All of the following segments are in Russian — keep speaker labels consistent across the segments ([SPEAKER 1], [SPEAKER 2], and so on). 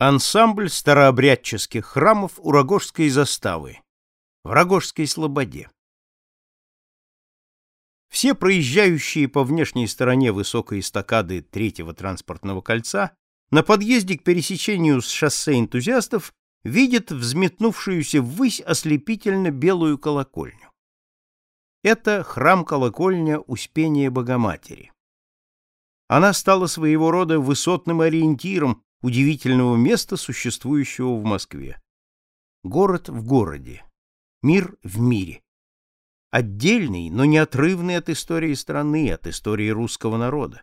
[SPEAKER 1] Ансамбль старообрядческих храмов у Рогожской заставы в Рогожской слободе. Все проезжающие по внешней стороне высокой эстакады третьего транспортного кольца на подъезде к пересечению с шоссе энтузиастов видят взметнувшуюся ввысь ослепительно белую колокольню. Это храм-колокольня Успения Богоматери. Она стала своего рода высотным ориентиром удивительного места, существующего в Москве. Город в городе, мир в мире. Отдельный, но неотрывный от истории страны, от истории русского народа.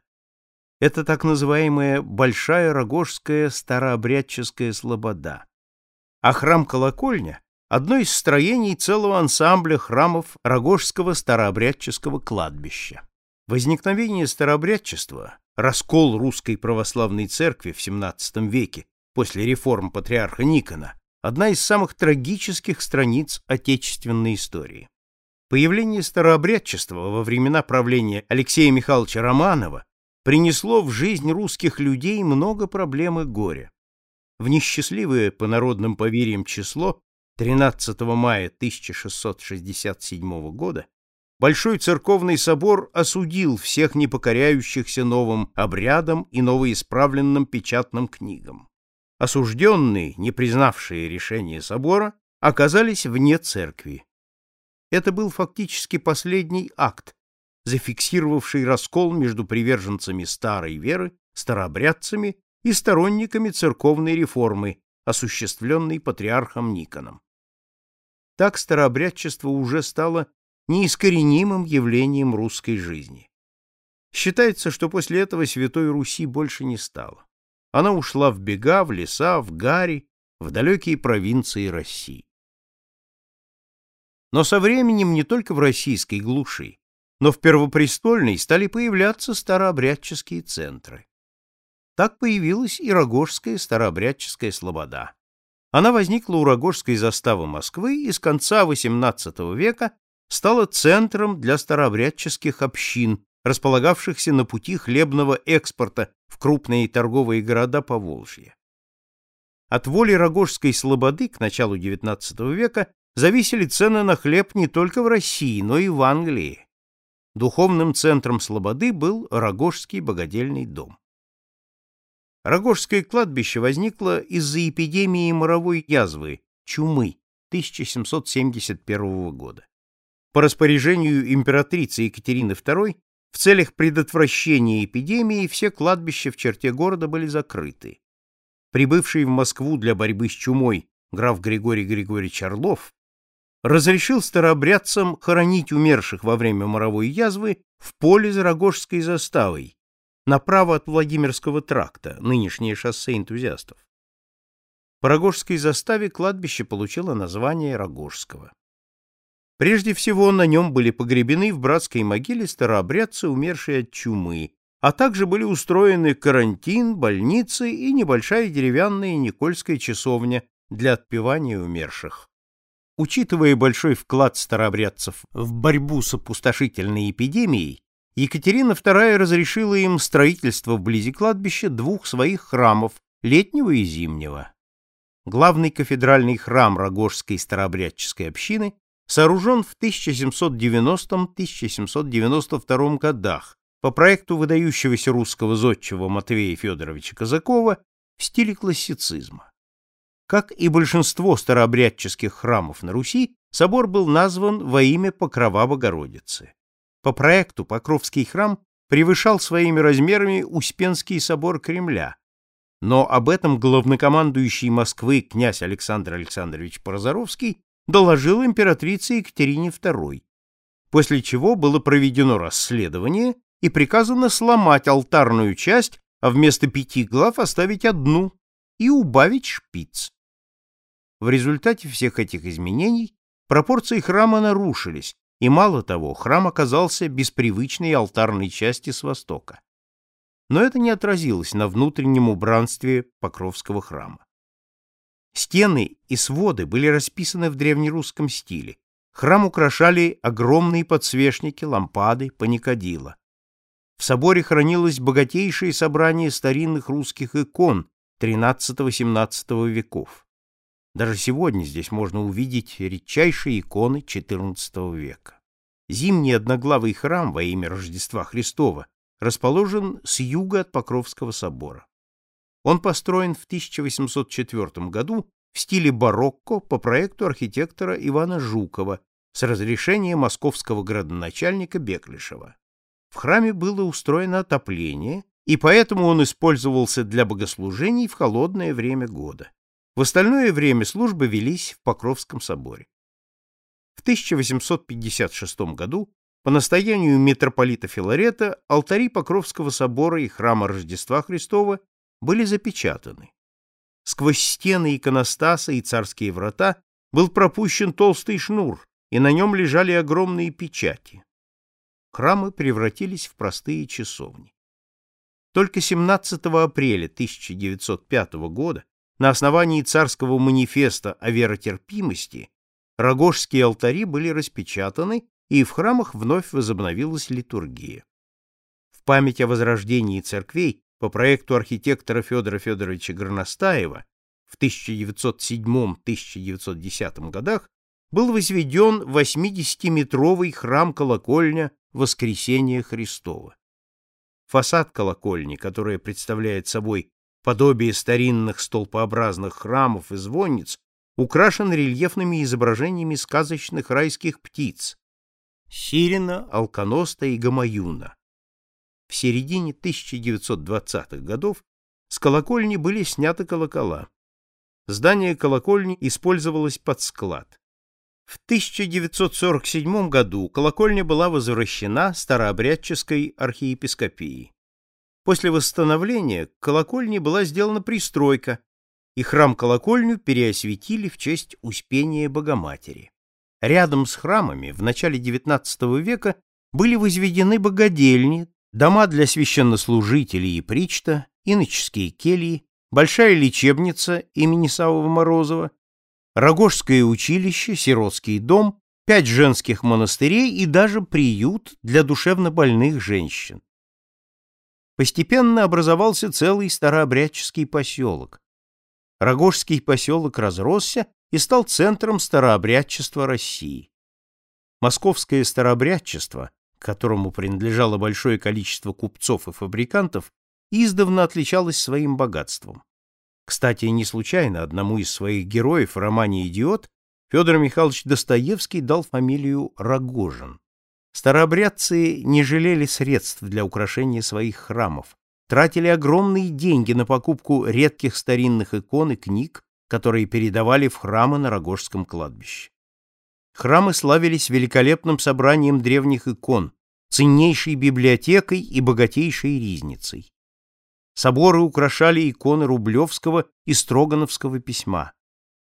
[SPEAKER 1] Это так называемая Большая Рогожская старообрядческая слобода. А храм-колокольня – одно из строений целого ансамбля храмов Рогожского старообрядческого кладбища. Возникновение старообрядчества раскол русской православной церкви в XVII веке после реформ патриарха Никона одна из самых трагических страниц отечественной истории. Появление старообрядчества во времена правления Алексея Михайловича Романова принесло в жизнь русских людей много проблем и горя. В несчастливое по народным поверьям число 13 мая 1667 года Большой церковный собор осудил всех непокоряющихся новым обрядам и новоисправленным печатным книгам. Осужденные, не признавшие решение собора, оказались вне церкви. Это был фактически последний акт, зафиксировавший раскол между приверженцами старой веры, старообрядцами и сторонниками церковной реформы, осуществленной патриархом Никоном. Так старообрядчество уже стало неискоренимым явлением русской жизни. Считается, что после этого Святой Руси больше не стало. Она ушла в бега, в леса, в гари, в далекие провинции России. Но со временем не только в российской глуши, но в Первопрестольной стали появляться старообрядческие центры. Так появилась и Рогожская старообрядческая слобода. Она возникла у Рогожской заставы Москвы и с конца XVIII века стала центром для старообрядческих общин, располагавшихся на пути хлебного экспорта в крупные торговые города Поволжья. От воли Рогожской слободы к началу XIX века зависели цены на хлеб не только в России, но и в Англии. Духовным центром слободы был Рогожский богадельный дом. Рогожское кладбище возникло из-за эпидемии моровой язвы, чумы 1771 года. По распоряжению императрицы Екатерины II в целях предотвращения эпидемии все кладбища в черте города были закрыты. Прибывший в Москву для борьбы с чумой граф Григорий Григорьевич Орлов разрешил старообрядцам хоронить умерших во время моровой язвы в поле за Рогожской заставой, направо от Владимирского тракта, нынешнее шоссе энтузиастов. По Рогожской заставе кладбище получило название Рогожского. Прежде всего на нем были погребены в братской могиле старообрядцы, умершие от чумы, а также были устроены карантин, больницы и небольшая деревянная Никольская часовня для отпевания умерших. Учитывая большой вклад старообрядцев в борьбу с опустошительной эпидемией, Екатерина II разрешила им строительство вблизи кладбища двух своих храмов, летнего и зимнего. Главный кафедральный храм Рогожской старообрядческой общины сооружен в 1790-1792 годах по проекту выдающегося русского зодчего Матвея Федоровича Казакова в стиле классицизма. Как и большинство старообрядческих храмов на Руси, собор был назван во имя Покрова Богородицы. По проекту Покровский храм превышал своими размерами Успенский собор Кремля, но об этом главнокомандующий Москвы князь Александр Александрович Прозоровский доложил императрице Екатерине II, после чего было проведено расследование и приказано сломать алтарную часть, а вместо пяти глав оставить одну и убавить шпиц. В результате всех этих изменений пропорции храма нарушились, и мало того, храм оказался без привычной алтарной части с востока. Но это не отразилось на внутреннем убранстве Покровского храма. Стены и своды были расписаны в древнерусском стиле. Храм украшали огромные подсвечники, лампады, паникадила. В соборе хранилось богатейшее собрание старинных русских икон, XIII-XVII веков. Даже сегодня здесь можно увидеть редчайшие иконы XIV века. Зимний одноглавый храм во имя Рождества Христова расположен с юга от Покровского собора. Он построен в 1804 году в стиле барокко по проекту архитектора Ивана Жукова с разрешения московского градоначальника Беклишева. В храме было устроено отопление, и поэтому он использовался для богослужений в холодное время года. В остальное время службы велись в Покровском соборе. В 1856 году по настоянию митрополита Филарета алтари Покровского собора и храма Рождества Христова были запечатаны. Сквозь стены иконостаса и царские врата был пропущен толстый шнур, и на нем лежали огромные печати. Храмы превратились в простые часовни. Только 17 апреля 1905 года на основании царского манифеста о веротерпимости рогожские алтари были распечатаны, и в храмах вновь возобновилась литургия. В память о возрождении церквей по проекту архитектора Федора Федоровича Горностаева в 1907-1910 годах был возведен 80-метровый храм-колокольня Воскресения Христова. Фасад колокольни, которая представляет собой подобие старинных столпообразных храмов и звонниц, украшен рельефными изображениями сказочных райских птиц — сирена, алконоста и гамаюна. В середине 1920-х годов с колокольни были сняты колокола. Здание колокольни использовалось под склад. В 1947 году колокольня была возвращена старообрядческой архиепископии. После восстановления к колокольне была сделана пристройка, и храм-колокольню переосветили в честь Успения Богоматери. Рядом с храмами в начале XIX века были возведены богадельни, дома для священнослужителей и причта, иноческие кельи, большая лечебница имени Савва-Морозова, Рогожское училище, сиротский дом, пять женских монастырей и даже приют для душевнобольных женщин. Постепенно образовался целый старообрядческий поселок. Рогожский поселок разросся и стал центром старообрядчества России. Московское старообрядчество, которому принадлежало большое количество купцов и фабрикантов, издавна отличалось своим богатством. Кстати, не случайно одному из своих героев в романе «Идиот» Федор Михайлович Достоевский дал фамилию Рогожин. Старообрядцы не жалели средств для украшения своих храмов, тратили огромные деньги на покупку редких старинных икон и книг, которые передавали в храмы на Рогожском кладбище. Храмы славились великолепным собранием древних икон, ценнейшей библиотекой и богатейшей ризницей. Соборы украшали иконы Рублевского и Строгановского письма.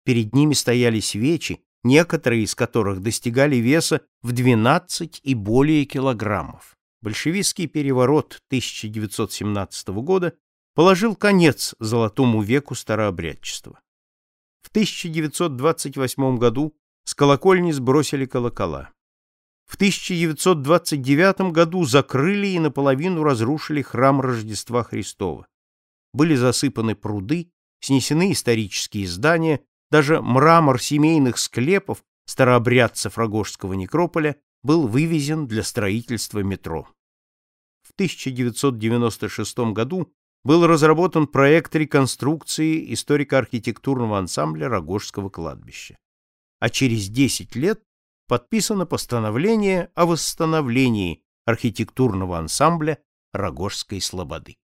[SPEAKER 1] Перед ними стояли свечи, некоторые из которых достигали веса в 12 и более килограммов. Большевистский переворот 1917 года положил конец золотому веку старообрядчества. В 1928 году с колокольни сбросили колокола. В 1929 году закрыли и наполовину разрушили храм Рождества Христова. Были засыпаны пруды, снесены исторические здания, даже мрамор семейных склепов старообрядцев Рогожского некрополя был вывезен для строительства метро. В 1996 году был разработан проект реконструкции историко-архитектурного ансамбля Рогожского кладбища. А через 10 лет подписано постановление о восстановлении архитектурного ансамбля Рогожской слободы.